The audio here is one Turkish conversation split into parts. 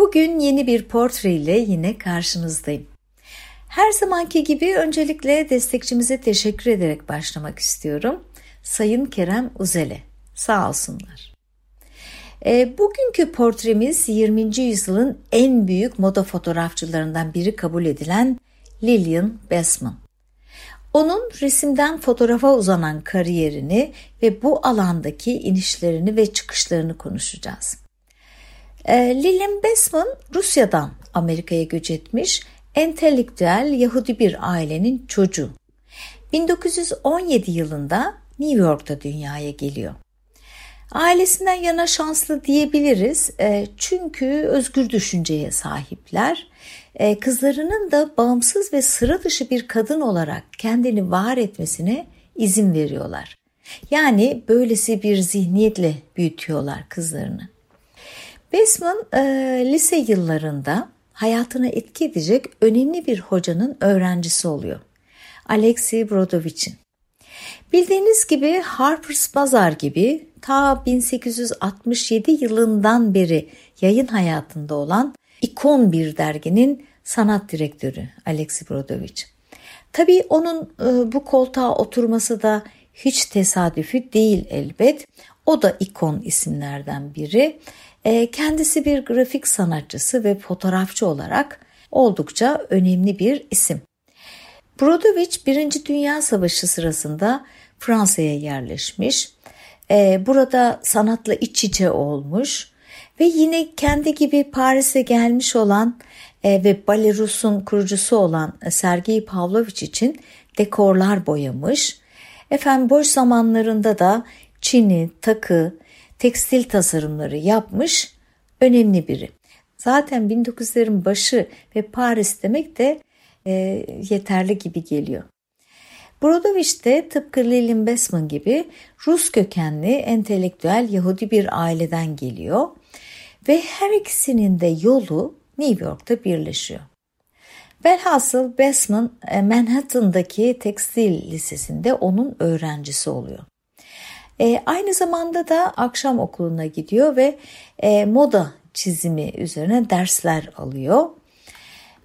Bugün yeni bir portre ile yine karşınızdayım. Her zamanki gibi öncelikle destekçimize teşekkür ederek başlamak istiyorum. Sayın Kerem Uzele, sağ olsunlar. E, bugünkü portremiz 20. yüzyılın en büyük moda fotoğrafçılarından biri kabul edilen Lillian Bestman. Onun resimden fotoğrafa uzanan kariyerini ve bu alandaki inişlerini ve çıkışlarını konuşacağız. E, Lillian Bestman Rusya'dan Amerika'ya göç etmiş entelektüel Yahudi bir ailenin çocuğu. 1917 yılında New York'ta dünyaya geliyor. Ailesinden yana şanslı diyebiliriz e, çünkü özgür düşünceye sahipler. E, kızlarının da bağımsız ve sıra dışı bir kadın olarak kendini var etmesine izin veriyorlar. Yani böylesi bir zihniyetle büyütüyorlar kızlarını. Besman e, lise yıllarında hayatına etki edecek önemli bir hocanın öğrencisi oluyor. Alexei Brodovich'in. Bildiğiniz gibi Harper's Bazaar gibi ta 1867 yılından beri yayın hayatında olan ikon bir derginin sanat direktörü Alexei Brodovich. Tabii onun e, bu koltuğa oturması da hiç tesadüfi değil elbet. O da ikon isimlerden biri. E, kendisi bir grafik sanatçısı ve fotoğrafçı olarak oldukça önemli bir isim. Brodovich Birinci Dünya Savaşı sırasında Fransa'ya yerleşmiş. E, burada sanatla iç içe olmuş ve yine kendi gibi Paris'e gelmiş olan e, ve Balerus'un kurucusu olan Sergei Pavlovich için dekorlar boyamış. Efendim boş zamanlarında da çini, takı, tekstil tasarımları yapmış önemli biri. Zaten 1900'lerin başı ve Paris demek de e, yeterli gibi geliyor. Brodovich de tıpkı Lillian Besman gibi Rus kökenli entelektüel Yahudi bir aileden geliyor ve her ikisinin de yolu New York'ta birleşiyor. Velhasıl Besman e, Manhattan'daki tekstil lisesinde onun öğrencisi oluyor. E, aynı zamanda da akşam okuluna gidiyor ve e, moda çizimi üzerine dersler alıyor.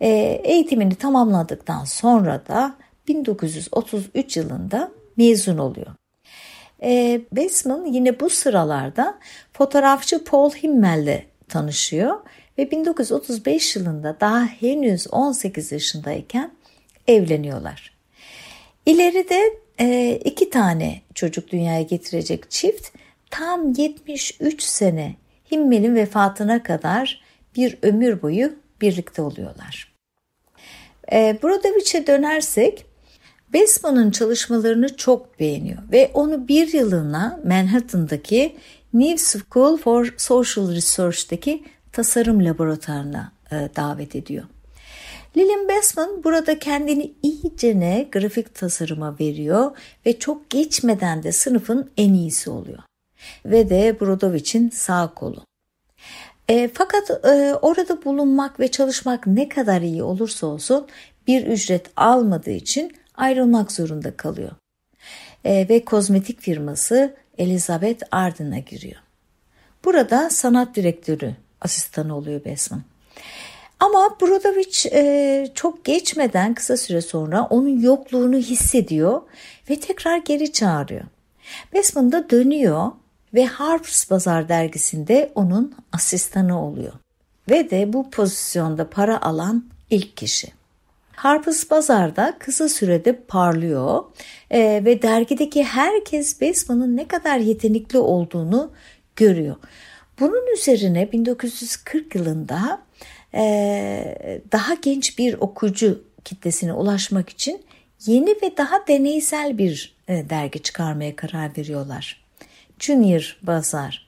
E, eğitimini tamamladıktan sonra da 1933 yılında mezun oluyor. E, Besman yine bu sıralarda fotoğrafçı Paul Himmel'le tanışıyor ve 1935 yılında daha henüz 18 yaşındayken evleniyorlar. İleride e, iki tane çocuk dünyaya getirecek çift tam 73 sene Himmel'in vefatına kadar bir ömür boyu birlikte oluyorlar. E, Brodovich'e dönersek Besman'ın çalışmalarını çok beğeniyor ve onu bir yılına Manhattan'daki New School for Social Research'taki tasarım laboratuvarına e, davet ediyor. Lillian Bestman burada kendini iyicene grafik tasarıma veriyor ve çok geçmeden de sınıfın en iyisi oluyor. Ve de Brodovich'in sağ kolu. E, fakat e, orada bulunmak ve çalışmak ne kadar iyi olursa olsun bir ücret almadığı için ayrılmak zorunda kalıyor. E, ve kozmetik firması Elizabeth Arden'a giriyor. Burada sanat direktörü asistanı oluyor Besman. Ama Brodovich e, çok geçmeden kısa süre sonra onun yokluğunu hissediyor ve tekrar geri çağırıyor. Besman da dönüyor ve Harper's Bazaar dergisinde onun asistanı oluyor. Ve de bu pozisyonda para alan ilk kişi. Harper's Bazaar'da kısa sürede parlıyor e, ve dergideki herkes Besman'ın ne kadar yetenekli olduğunu görüyor. Bunun üzerine 1940 yılında daha genç bir okuyucu kitlesine ulaşmak için yeni ve daha deneysel bir dergi çıkarmaya karar veriyorlar. Junior Bazaar.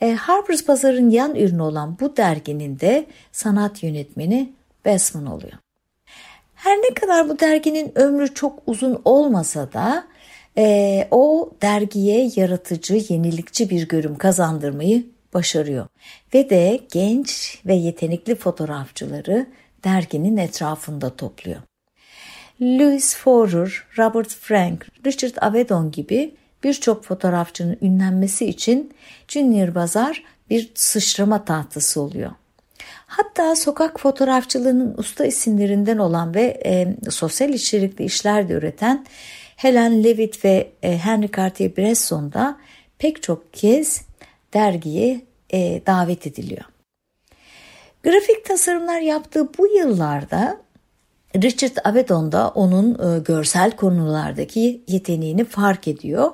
E, Harper's Bazaar'ın yan ürünü olan bu derginin de sanat yönetmeni Bestman oluyor. Her ne kadar bu derginin ömrü çok uzun olmasa da e, o dergiye yaratıcı, yenilikçi bir görüm kazandırmayı başarıyor. Ve de genç ve yetenekli fotoğrafçıları derginin etrafında topluyor. Louis Forer, Robert Frank, Richard Avedon gibi birçok fotoğrafçının ünlenmesi için Junior Bazar bir sıçrama tahtası oluyor. Hatta sokak fotoğrafçılığının usta isimlerinden olan ve e, sosyal içerikli işler de üreten Helen Levitt ve e, Henry Cartier-Bresson da pek çok kez dergiye e, davet ediliyor. Grafik tasarımlar yaptığı bu yıllarda Richard Avedon da onun e, görsel konulardaki yeteneğini fark ediyor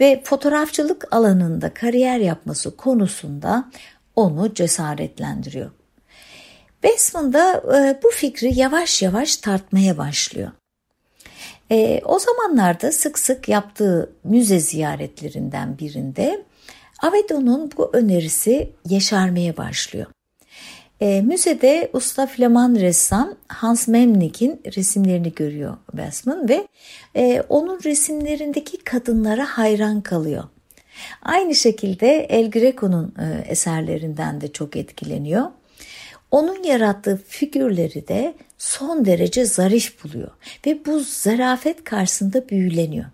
ve fotoğrafçılık alanında kariyer yapması konusunda onu cesaretlendiriyor. Bestman da e, bu fikri yavaş yavaş tartmaya başlıyor. E, o zamanlarda sık sık yaptığı müze ziyaretlerinden birinde Avedon'un bu önerisi yeşermeye başlıyor. E, müzede usta Flaman ressam Hans Memnick'in resimlerini görüyor Bestman ve e, onun resimlerindeki kadınlara hayran kalıyor. Aynı şekilde El Greco'nun e, eserlerinden de çok etkileniyor. Onun yarattığı figürleri de son derece zarif buluyor ve bu zarafet karşısında büyüleniyor.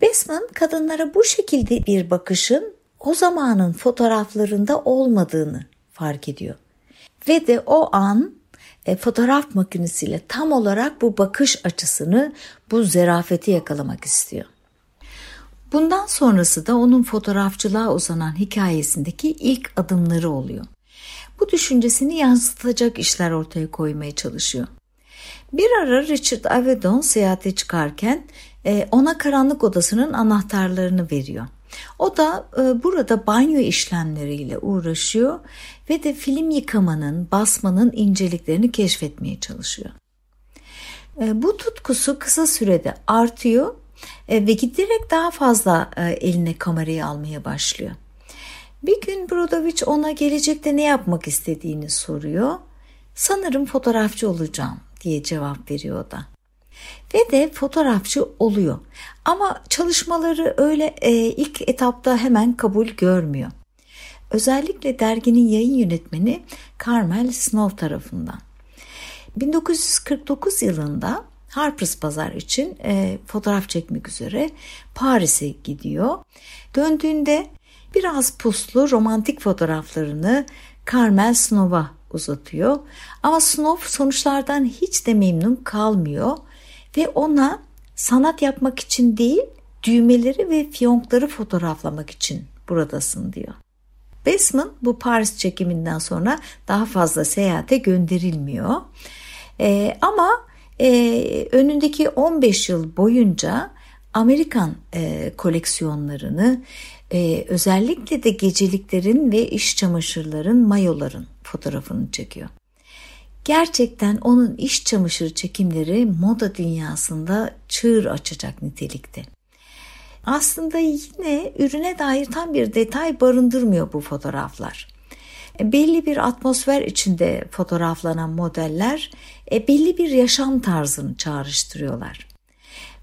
Besman kadınlara bu şekilde bir bakışın o zamanın fotoğraflarında olmadığını fark ediyor. Ve de o an e, fotoğraf makinesiyle tam olarak bu bakış açısını, bu zerafeti yakalamak istiyor. Bundan sonrası da onun fotoğrafçılığa uzanan hikayesindeki ilk adımları oluyor. Bu düşüncesini yansıtacak işler ortaya koymaya çalışıyor. Bir ara Richard Avedon seyahate çıkarken e, ona karanlık odasının anahtarlarını veriyor. O da e, burada banyo işlemleriyle uğraşıyor ve de film yıkamanın, basmanın inceliklerini keşfetmeye çalışıyor. E, bu tutkusu kısa sürede artıyor e, ve giderek daha fazla e, eline kamerayı almaya başlıyor. Bir gün Brodovic ona gelecekte ne yapmak istediğini soruyor. Sanırım fotoğrafçı olacağım diye cevap veriyor o da. Ve de fotoğrafçı oluyor. Ama çalışmaları öyle e, ilk etapta hemen kabul görmüyor. Özellikle derginin yayın yönetmeni Carmel Snow tarafından. 1949 yılında Harper's Bazaar için e, fotoğraf çekmek üzere Paris'e gidiyor. Döndüğünde biraz puslu romantik fotoğraflarını Carmel Snow'a uzatıyor. Ama Snow sonuçlardan hiç de memnun kalmıyor ve ona sanat yapmak için değil düğmeleri ve fiyonkları fotoğraflamak için buradasın diyor. Besman bu Paris çekiminden sonra daha fazla seyahate gönderilmiyor. Ee, ama e, önündeki 15 yıl boyunca Amerikan e, koleksiyonlarını e, özellikle de geceliklerin ve iş çamaşırların, mayoların fotoğrafını çekiyor. Gerçekten onun iş çamaşırı çekimleri moda dünyasında çığır açacak nitelikte. Aslında yine ürüne dair tam bir detay barındırmıyor bu fotoğraflar. E, belli bir atmosfer içinde fotoğraflanan modeller e, belli bir yaşam tarzını çağrıştırıyorlar.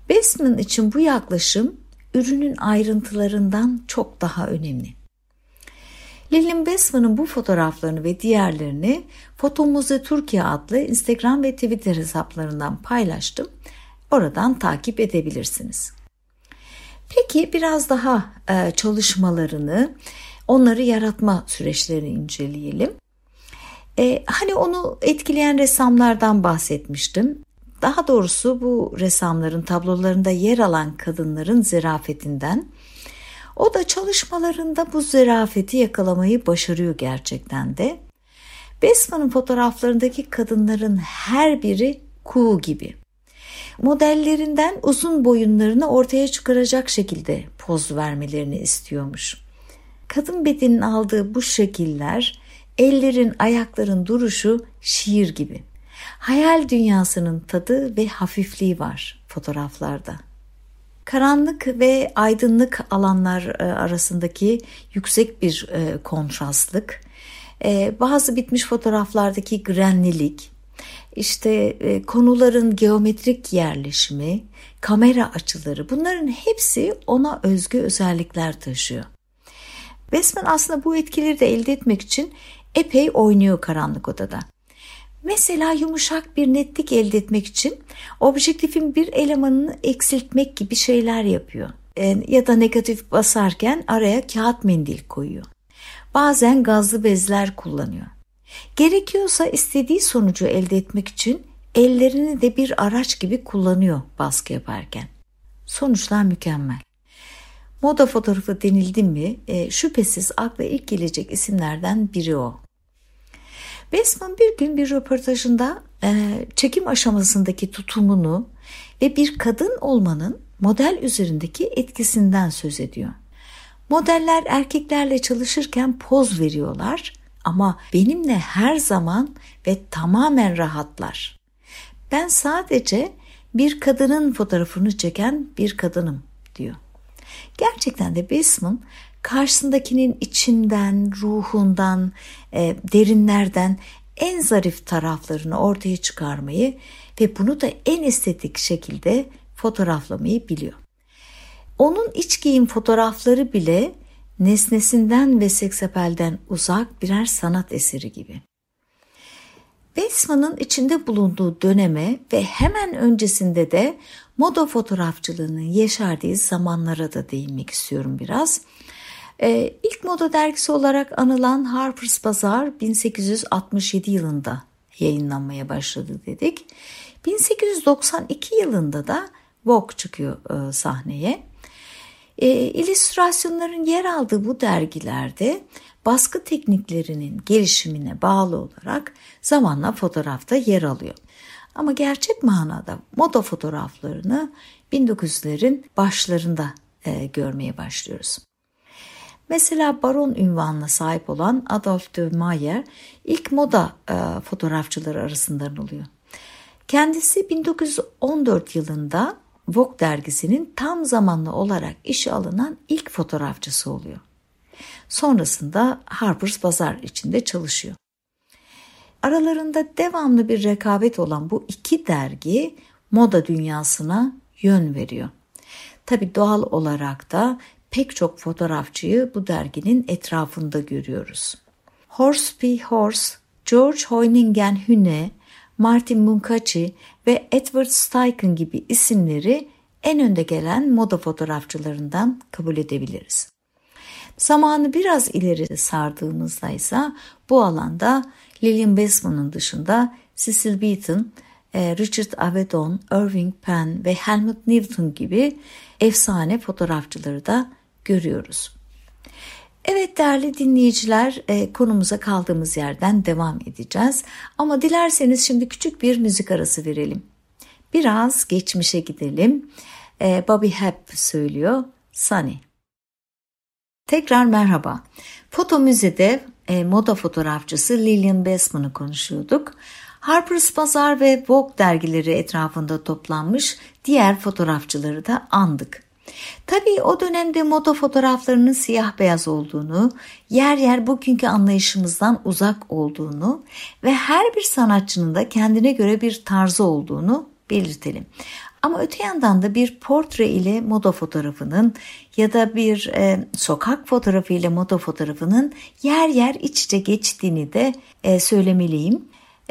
Besman için bu yaklaşım ürünün ayrıntılarından çok daha önemli. Lillian Besman'ın bu fotoğraflarını ve diğerlerini Fotomuze Türkiye adlı Instagram ve Twitter hesaplarından paylaştım. Oradan takip edebilirsiniz. Peki biraz daha e, çalışmalarını, onları yaratma süreçlerini inceleyelim. E, hani onu etkileyen ressamlardan bahsetmiştim. Daha doğrusu bu ressamların tablolarında yer alan kadınların zerafetinden. O da çalışmalarında bu zerafeti yakalamayı başarıyor gerçekten de. Besman'ın fotoğraflarındaki kadınların her biri kuğu gibi. Modellerinden uzun boyunlarını ortaya çıkaracak şekilde poz vermelerini istiyormuş. Kadın bedenin aldığı bu şekiller, ellerin, ayakların duruşu şiir gibi. Hayal dünyasının tadı ve hafifliği var fotoğraflarda. Karanlık ve aydınlık alanlar e, arasındaki yüksek bir e, kontrastlık, e, bazı bitmiş fotoğraflardaki grenlilik, işte konuların geometrik yerleşimi, kamera açıları bunların hepsi ona özgü özellikler taşıyor. Westman aslında bu etkileri de elde etmek için epey oynuyor karanlık odada. Mesela yumuşak bir netlik elde etmek için objektifin bir elemanını eksiltmek gibi şeyler yapıyor. E, ya da negatif basarken araya kağıt mendil koyuyor. Bazen gazlı bezler kullanıyor. Gerekiyorsa istediği sonucu elde etmek için ellerini de bir araç gibi kullanıyor baskı yaparken. Sonuçlar mükemmel. Moda fotoğrafı denildi mi e, şüphesiz akla ilk gelecek isimlerden biri o. Westman bir gün bir röportajında e, çekim aşamasındaki tutumunu ve bir kadın olmanın model üzerindeki etkisinden söz ediyor. Modeller erkeklerle çalışırken poz veriyorlar ama benimle her zaman ve tamamen rahatlar. Ben sadece bir kadının fotoğrafını çeken bir kadınım diyor. Gerçekten de Bisman karşısındakinin içinden, ruhundan, e, derinlerden en zarif taraflarını ortaya çıkarmayı ve bunu da en estetik şekilde fotoğraflamayı biliyor. Onun iç giyim fotoğrafları bile nesnesinden ve seksapelden uzak birer sanat eseri gibi. Besman'ın içinde bulunduğu döneme ve hemen öncesinde de moda fotoğrafçılığının yeşerdiği zamanlara da değinmek istiyorum biraz. Ee, ilk moda dergisi olarak anılan Harper's Bazaar 1867 yılında yayınlanmaya başladı dedik. 1892 yılında da Vogue çıkıyor e, sahneye. E, illüstrasyonların yer aldığı bu dergilerde baskı tekniklerinin gelişimine bağlı olarak zamanla fotoğrafta yer alıyor. Ama gerçek manada moda fotoğraflarını 1900'lerin başlarında e, görmeye başlıyoruz. Mesela baron ünvanına sahip olan Adolf de Mayer ilk moda e, fotoğrafçıları arasından oluyor. Kendisi 1914 yılında Vogue dergisinin tam zamanlı olarak işe alınan ilk fotoğrafçısı oluyor. Sonrasında Harper's Bazaar içinde çalışıyor. Aralarında devamlı bir rekabet olan bu iki dergi moda dünyasına yön veriyor. Tabi doğal olarak da pek çok fotoğrafçıyı bu derginin etrafında görüyoruz. Horst P. Horst, George Hoyningen Hüne, Martin Munkaci ve Edward Steichen gibi isimleri en önde gelen moda fotoğrafçılarından kabul edebiliriz. Zamanı biraz ileri sardığımızda ise bu alanda Lillian Besman'ın dışında Cecil Beaton, Richard Avedon, Irving Penn ve Helmut Newton gibi efsane fotoğrafçıları da görüyoruz. Evet değerli dinleyiciler e, konumuza kaldığımız yerden devam edeceğiz. Ama dilerseniz şimdi küçük bir müzik arası verelim. Biraz geçmişe gidelim. E, Bobby Hebb söylüyor Sunny. Tekrar merhaba. Foto Müze'de e, moda fotoğrafçısı Lillian Bestman'ı konuşuyorduk. Harper's Bazaar ve Vogue dergileri etrafında toplanmış diğer fotoğrafçıları da andık. Tabii o dönemde moda fotoğraflarının siyah beyaz olduğunu, yer yer bugünkü anlayışımızdan uzak olduğunu ve her bir sanatçının da kendine göre bir tarzı olduğunu belirtelim. Ama öte yandan da bir portre ile moda fotoğrafının ya da bir e, sokak fotoğrafı ile moda fotoğrafının yer yer iç içe geçtiğini de e, söylemeliyim.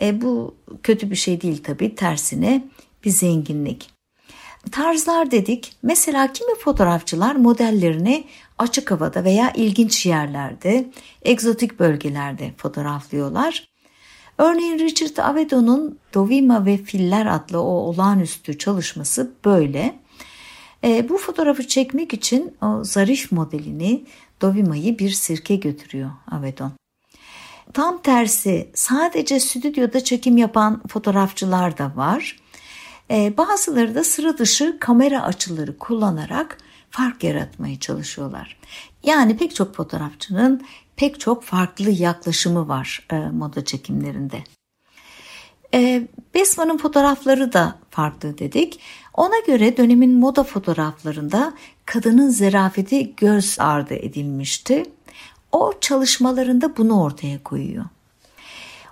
E, bu kötü bir şey değil tabii tersine bir zenginlik. Tarzlar dedik. Mesela kimi fotoğrafçılar modellerini açık havada veya ilginç yerlerde, egzotik bölgelerde fotoğraflıyorlar. Örneğin Richard Avedon'un Dovima ve Filler adlı o olağanüstü çalışması böyle. E, bu fotoğrafı çekmek için o zarif modelini Dovima'yı bir sirke götürüyor Avedon. Tam tersi sadece stüdyoda çekim yapan fotoğrafçılar da var. E, bazıları da sıra dışı kamera açıları kullanarak fark yaratmaya çalışıyorlar. Yani pek çok fotoğrafçının pek çok farklı yaklaşımı var e, moda çekimlerinde. E, Besman'ın fotoğrafları da farklı dedik. Ona göre dönemin moda fotoğraflarında kadının zerafeti göz ardı edilmişti. O çalışmalarında bunu ortaya koyuyor.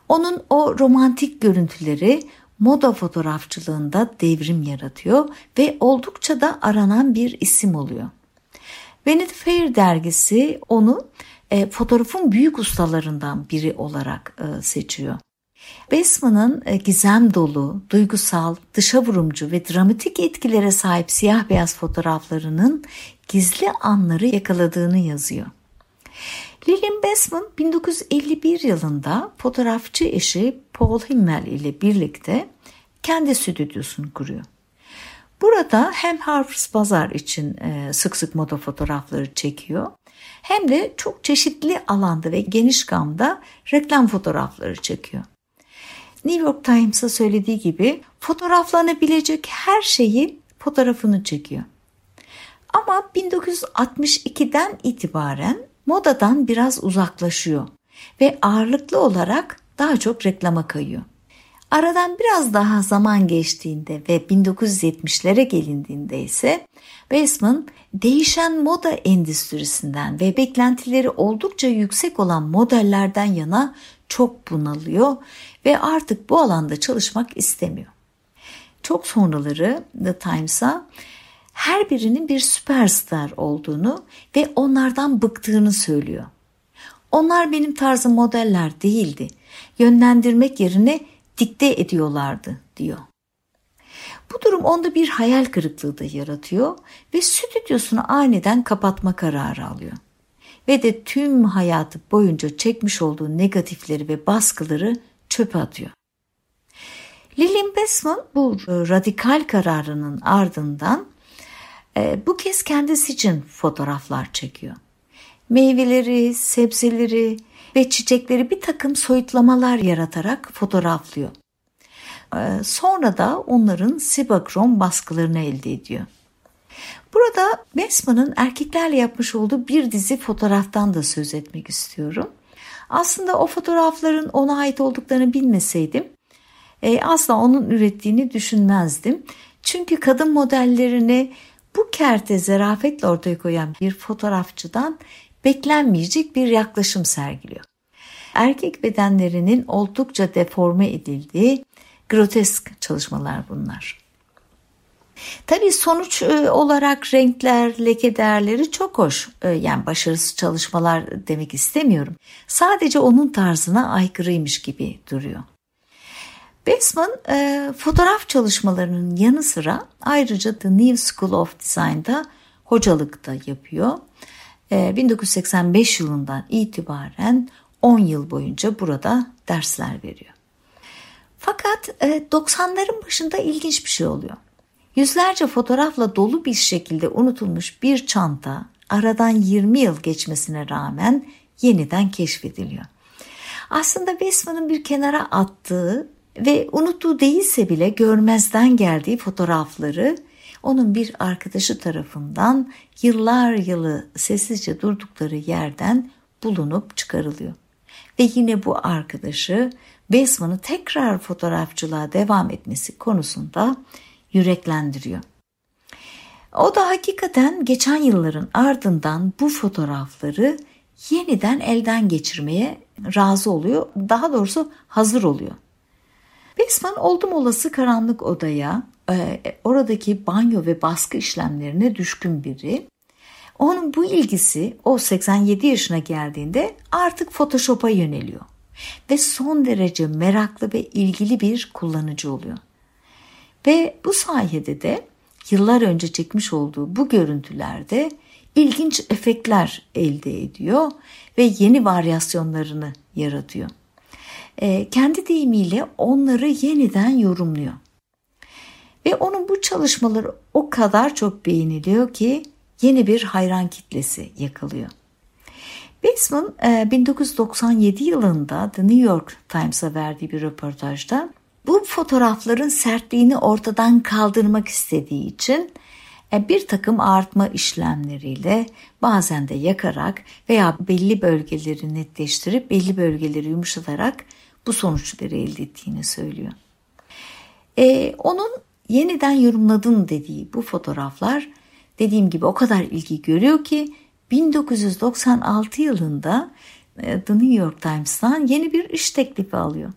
Onun o romantik görüntüleri moda fotoğrafçılığında devrim yaratıyor ve oldukça da aranan bir isim oluyor. Vanity Fair dergisi onu e, fotoğrafın büyük ustalarından biri olarak e, seçiyor. Besman'ın e, gizem dolu, duygusal, dışa vurumcu ve dramatik etkilere sahip siyah beyaz fotoğraflarının gizli anları yakaladığını yazıyor. Lillian Besman 1951 yılında fotoğrafçı eşi Paul Himmel ile birlikte kendi stüdyosunu kuruyor. Burada hem Harper's Bazaar için e, sık sık moda fotoğrafları çekiyor hem de çok çeşitli alanda ve geniş gamda reklam fotoğrafları çekiyor. New York Times'a söylediği gibi fotoğraflanabilecek her şeyi fotoğrafını çekiyor. Ama 1962'den itibaren modadan biraz uzaklaşıyor ve ağırlıklı olarak daha çok reklama kayıyor. Aradan biraz daha zaman geçtiğinde ve 1970'lere gelindiğinde ise Baseman değişen moda endüstrisinden ve beklentileri oldukça yüksek olan modellerden yana çok bunalıyor ve artık bu alanda çalışmak istemiyor. Çok sonraları The Times'a her birinin bir süperstar olduğunu ve onlardan bıktığını söylüyor. Onlar benim tarzım modeller değildi. Yönlendirmek yerine dikte ediyorlardı diyor. Bu durum onda bir hayal kırıklığı da yaratıyor ve stüdyosunu aniden kapatma kararı alıyor. Ve de tüm hayatı boyunca çekmiş olduğu negatifleri ve baskıları çöpe atıyor. Lillian Besman bu radikal kararının ardından e, bu kez kendisi için fotoğraflar çekiyor. Meyveleri, sebzeleri ve çiçekleri bir takım soyutlamalar yaratarak fotoğraflıyor. E, sonra da onların sibakrom baskılarını elde ediyor. Burada Besman'ın erkeklerle yapmış olduğu bir dizi fotoğraftan da söz etmek istiyorum. Aslında o fotoğrafların ona ait olduklarını bilmeseydim e, asla onun ürettiğini düşünmezdim. Çünkü kadın modellerini bu kerte zarafetle ortaya koyan bir fotoğrafçıdan beklenmeyecek bir yaklaşım sergiliyor. Erkek bedenlerinin oldukça deforme edildiği grotesk çalışmalar bunlar. Tabii sonuç e, olarak renkler, leke değerleri çok hoş. E, yani başarısız çalışmalar demek istemiyorum. Sadece onun tarzına aykırıymış gibi duruyor. Besman e, fotoğraf çalışmalarının yanı sıra ayrıca The New School of Design'da hocalık da yapıyor. E, 1985 yılından itibaren 10 yıl boyunca burada dersler veriyor. Fakat e, 90'ların başında ilginç bir şey oluyor. Yüzlerce fotoğrafla dolu bir şekilde unutulmuş bir çanta aradan 20 yıl geçmesine rağmen yeniden keşfediliyor. Aslında Besman'ın bir kenara attığı ve unuttuğu değilse bile görmezden geldiği fotoğrafları onun bir arkadaşı tarafından yıllar yılı sessizce durdukları yerden bulunup çıkarılıyor. Ve yine bu arkadaşı Besman'ı tekrar fotoğrafçılığa devam etmesi konusunda yüreklendiriyor. O da hakikaten geçen yılların ardından bu fotoğrafları yeniden elden geçirmeye razı oluyor. Daha doğrusu hazır oluyor. Besman oldum olası karanlık odaya, e, oradaki banyo ve baskı işlemlerine düşkün biri. Onun bu ilgisi o 87 yaşına geldiğinde artık Photoshop'a yöneliyor ve son derece meraklı ve ilgili bir kullanıcı oluyor. Ve bu sayede de yıllar önce çekmiş olduğu bu görüntülerde ilginç efektler elde ediyor ve yeni varyasyonlarını yaratıyor. E, kendi deyimiyle onları yeniden yorumluyor. Ve onun bu çalışmaları o kadar çok beğeniliyor ki yeni bir hayran kitlesi yakalıyor. Baseman 1997 yılında The New York Times'a verdiği bir röportajda bu fotoğrafların sertliğini ortadan kaldırmak istediği için e, bir takım artma işlemleriyle bazen de yakarak veya belli bölgeleri netleştirip belli bölgeleri yumuşatarak bu sonuçları elde ettiğini söylüyor. Ee, onun yeniden yorumladın dediği bu fotoğraflar dediğim gibi o kadar ilgi görüyor ki 1996 yılında e, The New York Times'tan yeni bir iş teklifi alıyor.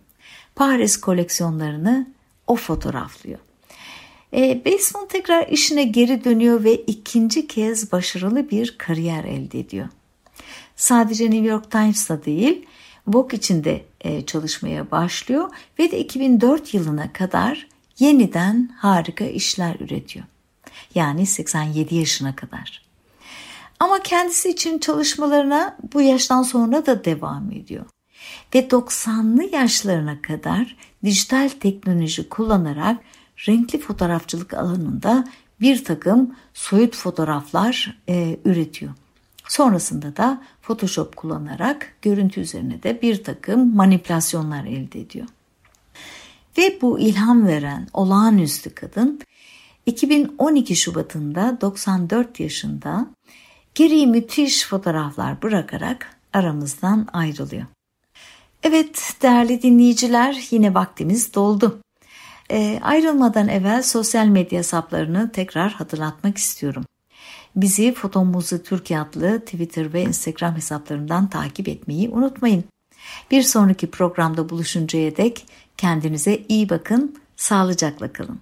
Paris koleksiyonlarını o fotoğraflıyor. E, Baseman tekrar işine geri dönüyor ve ikinci kez başarılı bir kariyer elde ediyor. Sadece New York Times'ta değil, Vogue içinde e, çalışmaya başlıyor ve de 2004 yılına kadar yeniden harika işler üretiyor. Yani 87 yaşına kadar. Ama kendisi için çalışmalarına bu yaştan sonra da devam ediyor. Ve 90'lı yaşlarına kadar dijital teknoloji kullanarak renkli fotoğrafçılık alanında bir takım soyut fotoğraflar e, üretiyor. Sonrasında da Photoshop kullanarak görüntü üzerine de bir takım manipülasyonlar elde ediyor. Ve bu ilham veren olağanüstü kadın 2012 Şubat'ında 94 yaşında geriye müthiş fotoğraflar bırakarak aramızdan ayrılıyor. Evet değerli dinleyiciler yine vaktimiz doldu. E, ayrılmadan evvel sosyal medya hesaplarını tekrar hatırlatmak istiyorum. Bizi Fotomuzu Türkiye adlı Twitter ve Instagram hesaplarından takip etmeyi unutmayın. Bir sonraki programda buluşuncaya dek kendinize iyi bakın, sağlıcakla kalın.